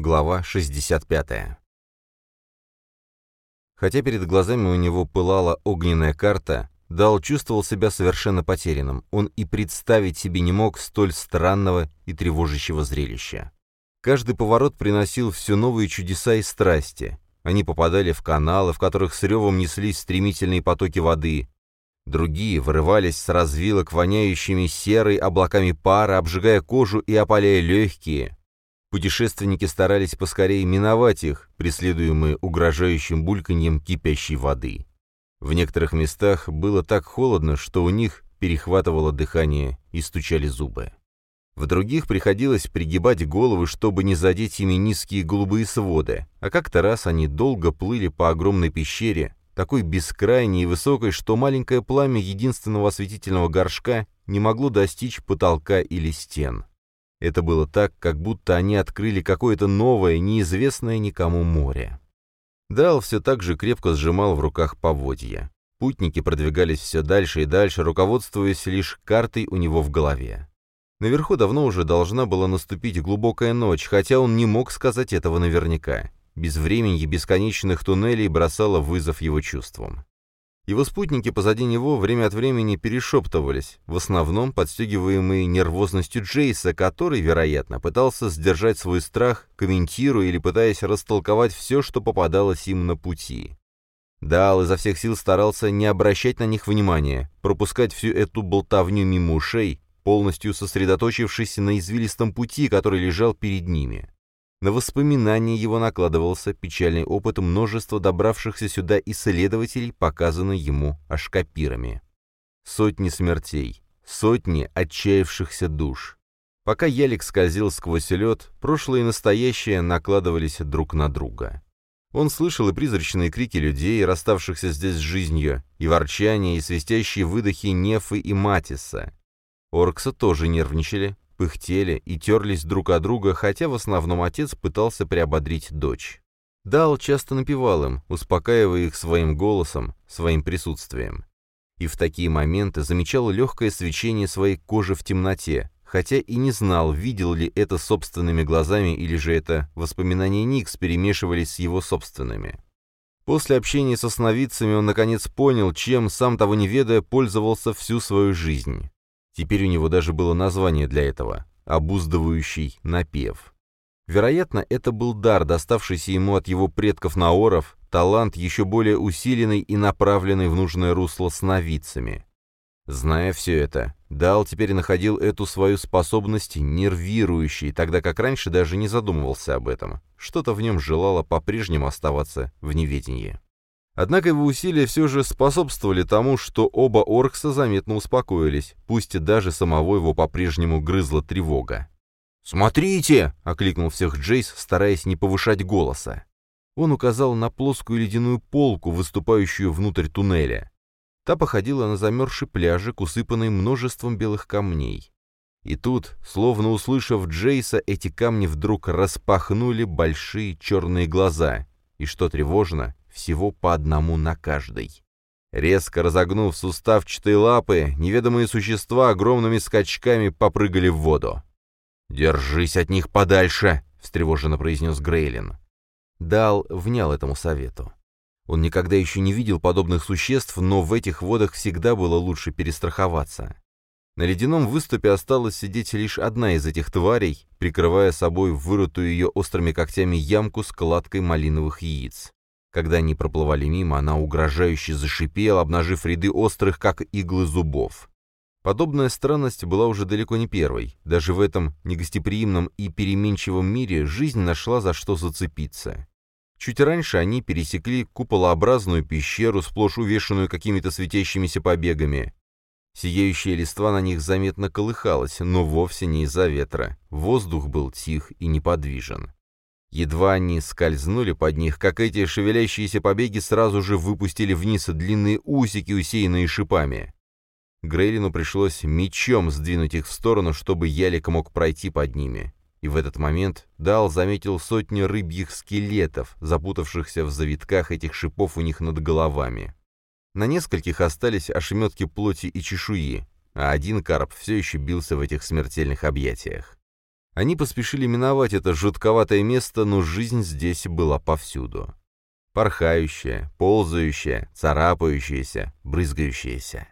Глава 65. Хотя перед глазами у него пылала огненная карта, Дал чувствовал себя совершенно потерянным. Он и представить себе не мог столь странного и тревожащего зрелища. Каждый поворот приносил все новые чудеса и страсти. Они попадали в каналы, в которых с ревом неслись стремительные потоки воды. Другие вырывались с развилок воняющими серой облаками пара, обжигая кожу и опаляя легкие. Путешественники старались поскорее миновать их, преследуемые угрожающим бульканьем кипящей воды. В некоторых местах было так холодно, что у них перехватывало дыхание и стучали зубы. В других приходилось пригибать головы, чтобы не задеть ими низкие голубые своды, а как-то раз они долго плыли по огромной пещере, такой бескрайней и высокой, что маленькое пламя единственного осветительного горшка не могло достичь потолка или стен. Это было так, как будто они открыли какое-то новое, неизвестное никому море. Дал все так же крепко сжимал в руках поводья. Путники продвигались все дальше и дальше, руководствуясь лишь картой у него в голове. Наверху давно уже должна была наступить глубокая ночь, хотя он не мог сказать этого наверняка. Без времени бесконечных туннелей бросало вызов его чувствам. Его спутники позади него время от времени перешептывались, в основном подстегиваемые нервозностью Джейса, который, вероятно, пытался сдержать свой страх, комментируя или пытаясь растолковать все, что попадалось им на пути. Дал изо всех сил старался не обращать на них внимания, пропускать всю эту болтовню мимо ушей, полностью сосредоточившись на извилистом пути, который лежал перед ними. На воспоминания его накладывался печальный опыт множества добравшихся сюда исследователей, показанный ему ашкапирами. Сотни смертей, сотни отчаявшихся душ. Пока Ялик скользил сквозь лед, прошлое и настоящее накладывались друг на друга. Он слышал и призрачные крики людей, расставшихся здесь с жизнью, и ворчание, и свистящие выдохи Нефы и Матиса. Оркса тоже нервничали, пыхтели и терлись друг от друга, хотя в основном отец пытался приободрить дочь. Дал часто напевал им, успокаивая их своим голосом, своим присутствием. И в такие моменты замечал легкое свечение своей кожи в темноте, хотя и не знал, видел ли это собственными глазами или же это воспоминания Никс перемешивались с его собственными. После общения со сновидцами он наконец понял, чем, сам того не ведая, пользовался всю свою жизнь. Теперь у него даже было название для этого — обуздывающий напев. Вероятно, это был дар, доставшийся ему от его предков наоров, талант еще более усиленный и направленный в нужное русло сновидцами. Зная все это, Дал теперь находил эту свою способность нервирующей, тогда как раньше даже не задумывался об этом. Что-то в нем желало по-прежнему оставаться в неведении. Однако его усилия все же способствовали тому, что оба Оркса заметно успокоились, пусть даже самого его по-прежнему грызла тревога. «Смотрите!» — окликнул всех Джейс, стараясь не повышать голоса. Он указал на плоскую ледяную полку, выступающую внутрь туннеля. Та походила на замерзший пляжик, усыпанный множеством белых камней. И тут, словно услышав Джейса, эти камни вдруг распахнули большие черные глаза, и, что тревожно, всего по одному на каждой. Резко разогнув суставчатые лапы, неведомые существа огромными скачками попрыгали в воду. «Держись от них подальше!» — встревоженно произнес Грейлин. Дал внял этому совету. Он никогда еще не видел подобных существ, но в этих водах всегда было лучше перестраховаться. На ледяном выступе осталась сидеть лишь одна из этих тварей, прикрывая собой вырытую ее острыми когтями ямку с кладкой малиновых яиц. Когда они проплывали мимо, она угрожающе зашипела, обнажив ряды острых, как иглы зубов. Подобная странность была уже далеко не первой. Даже в этом негостеприимном и переменчивом мире жизнь нашла за что зацепиться. Чуть раньше они пересекли куполообразную пещеру, сплошь увешанную какими-то светящимися побегами. Сияющая листва на них заметно колыхалась, но вовсе не из-за ветра. Воздух был тих и неподвижен. Едва они скользнули под них, как эти шевелящиеся побеги сразу же выпустили вниз длинные усики, усеянные шипами. Грейлину пришлось мечом сдвинуть их в сторону, чтобы Ялик мог пройти под ними. И в этот момент Дал заметил сотни рыбьих скелетов, запутавшихся в завитках этих шипов у них над головами. На нескольких остались ошметки плоти и чешуи, а один карп все еще бился в этих смертельных объятиях. Они поспешили миновать это жутковатое место, но жизнь здесь была повсюду. Порхающая, ползающая, царапающаяся, брызгающаяся.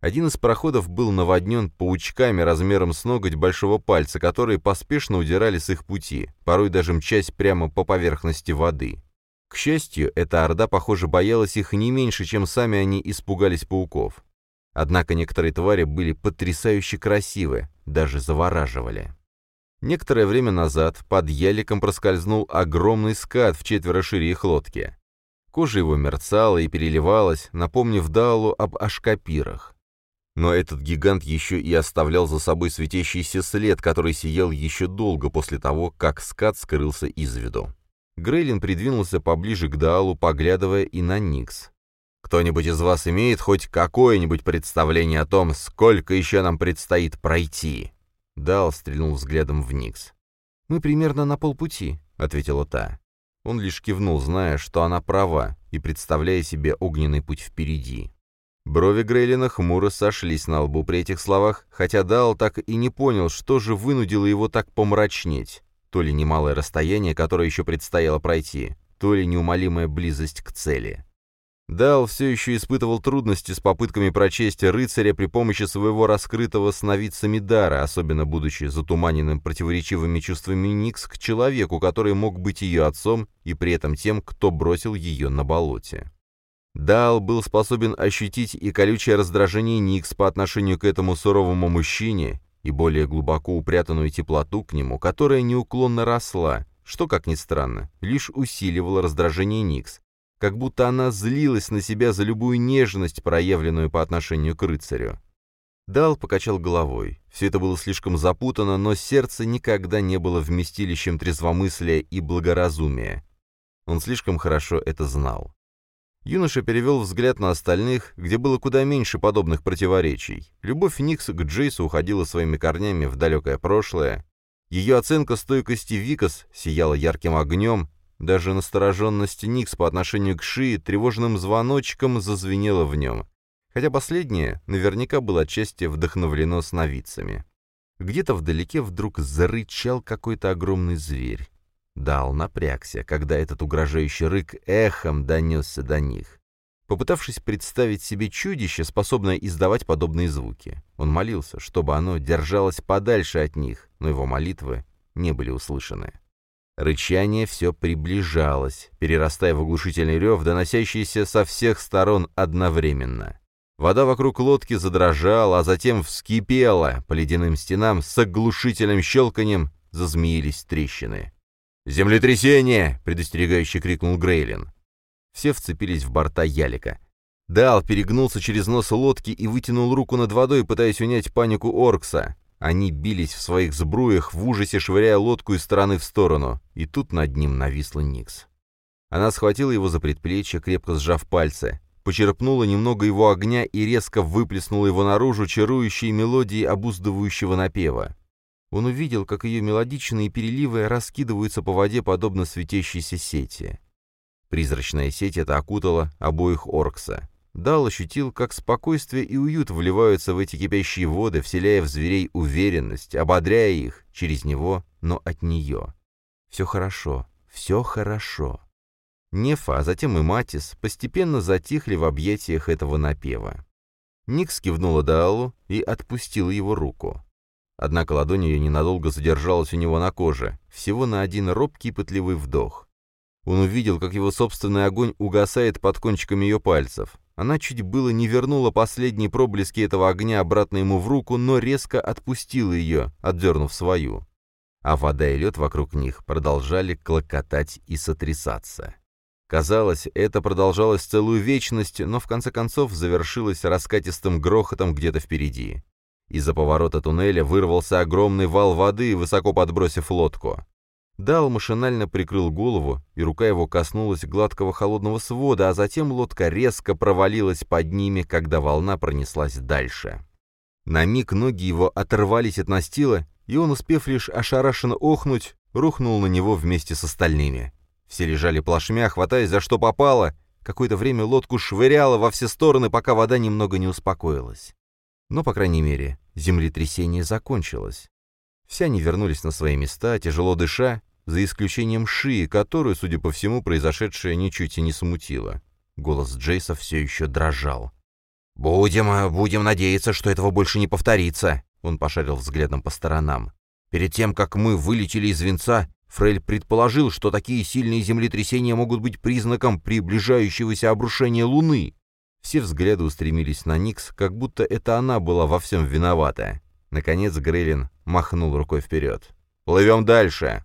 Один из проходов был наводнен паучками размером с ноготь большого пальца, которые поспешно удирали с их пути, порой даже мчась прямо по поверхности воды. К счастью, эта орда, похоже, боялась их не меньше, чем сами они испугались пауков. Однако некоторые твари были потрясающе красивы, даже завораживали. Некоторое время назад под яликом проскользнул огромный скат в четверо шире их лодки. Кожа его мерцала и переливалась, напомнив Даалу об ашкапирах. Но этот гигант еще и оставлял за собой светящийся след, который сиял еще долго после того, как скат скрылся из виду. Грейлин придвинулся поближе к Даалу, поглядывая и на Никс. «Кто-нибудь из вас имеет хоть какое-нибудь представление о том, сколько еще нам предстоит пройти?» Даал стрельнул взглядом в Никс. «Мы примерно на полпути», — ответила та. Он лишь кивнул, зная, что она права, и представляя себе огненный путь впереди. Брови Грейлина хмуро сошлись на лбу при этих словах, хотя Дал так и не понял, что же вынудило его так помрачнеть. То ли немалое расстояние, которое еще предстояло пройти, то ли неумолимая близость к цели. Дал все еще испытывал трудности с попытками прочесть рыцаря при помощи своего раскрытого сновидца дара, особенно будучи затуманенным противоречивыми чувствами Никс к человеку, который мог быть ее отцом и при этом тем, кто бросил ее на болоте. Дал был способен ощутить и колючее раздражение Никс по отношению к этому суровому мужчине, и более глубоко упрятанную теплоту к нему, которая неуклонно росла, что, как ни странно, лишь усиливало раздражение Никс, как будто она злилась на себя за любую нежность, проявленную по отношению к рыцарю. Дал покачал головой. Все это было слишком запутано, но сердце никогда не было вместилищем трезвомыслия и благоразумия. Он слишком хорошо это знал. Юноша перевел взгляд на остальных, где было куда меньше подобных противоречий. Любовь Никс к Джейсу уходила своими корнями в далекое прошлое. Ее оценка стойкости Викас сияла ярким огнем, даже настороженность Никс по отношению к Шии тревожным звоночком зазвенела в нем, хотя последнее наверняка было отчасти вдохновлено сновидцами. Где-то вдалеке вдруг зарычал какой-то огромный зверь. Дал напрягся, когда этот угрожающий рык эхом донесся до них. Попытавшись представить себе чудище, способное издавать подобные звуки, он молился, чтобы оно держалось подальше от них, но его молитвы не были услышаны. Рычание все приближалось, перерастая в оглушительный рев, доносящийся со всех сторон одновременно. Вода вокруг лодки задрожала, а затем вскипела, по ледяным стенам с оглушительным щелканием зазмеились трещины. «Землетрясение!» — предостерегающе крикнул Грейлин. Все вцепились в борта ялика. Дал перегнулся через нос лодки и вытянул руку над водой, пытаясь унять панику Оркса. Они бились в своих сбруях, в ужасе швыряя лодку из стороны в сторону, и тут над ним нависла Никс. Она схватила его за предплечье, крепко сжав пальцы, почерпнула немного его огня и резко выплеснула его наружу чарующей мелодией обуздывающего напева. Он увидел, как ее мелодичные переливы раскидываются по воде, подобно светящейся сети. Призрачная сеть это окутала обоих Оркса. Дал ощутил, как спокойствие и уют вливаются в эти кипящие воды, вселяя в зверей уверенность, ободряя их через него, но от нее. Все хорошо, все хорошо. Нефа, а затем и Матис постепенно затихли в объятиях этого напева. Никс кивнула Даалу и отпустила его руку. Однако ладонь ее ненадолго задержалась у него на коже, всего на один робкий пытливый вдох. Он увидел, как его собственный огонь угасает под кончиками ее пальцев. Она чуть было не вернула последние проблески этого огня обратно ему в руку, но резко отпустила ее, отдернув свою. А вода и лед вокруг них продолжали клокотать и сотрясаться. Казалось, это продолжалось целую вечность, но в конце концов завершилось раскатистым грохотом где-то впереди. Из-за поворота туннеля вырвался огромный вал воды, высоко подбросив лодку. Дал машинально прикрыл голову, и рука его коснулась гладкого холодного свода, а затем лодка резко провалилась под ними, когда волна пронеслась дальше. На миг ноги его оторвались от настила, и он, успев лишь ошарашенно охнуть, рухнул на него вместе с остальными. Все лежали плашмя, хватаясь за что попало. Какое-то время лодку швыряло во все стороны, пока вода немного не успокоилась. Но, по крайней мере, землетрясение закончилось. Все они вернулись на свои места, тяжело дыша, за исключением Шии, которую, судя по всему, произошедшее ничуть и не смутило. Голос Джейса все еще дрожал. «Будем, будем надеяться, что этого больше не повторится», — он пошарил взглядом по сторонам. «Перед тем, как мы вылетели из венца, Фрель предположил, что такие сильные землетрясения могут быть признаком приближающегося обрушения Луны». Все взгляды устремились на Никс, как будто это она была во всем виновата. Наконец Грейлин махнул рукой вперед. «Плывем дальше!»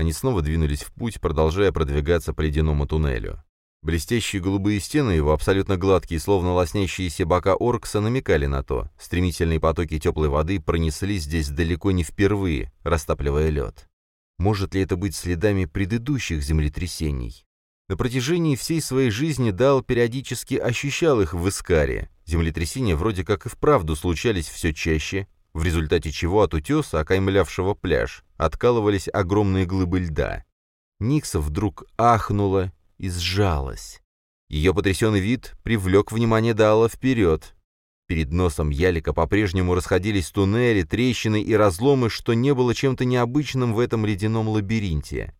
Они снова двинулись в путь, продолжая продвигаться по ледяному туннелю. Блестящие голубые стены его, абсолютно гладкие, словно лоснящиеся бока Оркса, намекали на то. Стремительные потоки теплой воды пронеслись здесь далеко не впервые, растапливая лед. Может ли это быть следами предыдущих землетрясений? На протяжении всей своей жизни Дал периодически ощущал их в Искаре. Землетрясения вроде как и вправду случались все чаще, в результате чего от утеса, окаймлявшего пляж, откалывались огромные глыбы льда. Никса вдруг ахнула и сжалась. Ее потрясенный вид привлек внимание Дала вперед. Перед носом Ялика по-прежнему расходились туннели, трещины и разломы, что не было чем-то необычным в этом ледяном лабиринте.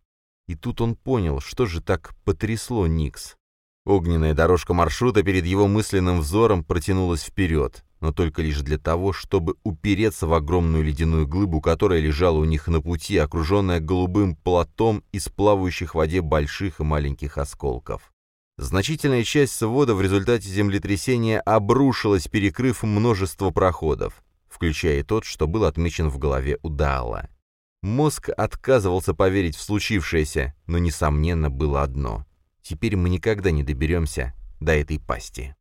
И тут он понял, что же так потрясло Никс. Огненная дорожка маршрута перед его мысленным взором протянулась вперед но только лишь для того, чтобы упереться в огромную ледяную глыбу, которая лежала у них на пути, окруженная голубым платом из плавающих в воде больших и маленьких осколков. Значительная часть свода в результате землетрясения обрушилась, перекрыв множество проходов, включая тот, что был отмечен в голове у Даала. Мозг отказывался поверить в случившееся, но, несомненно, было одно. Теперь мы никогда не доберемся до этой пасти.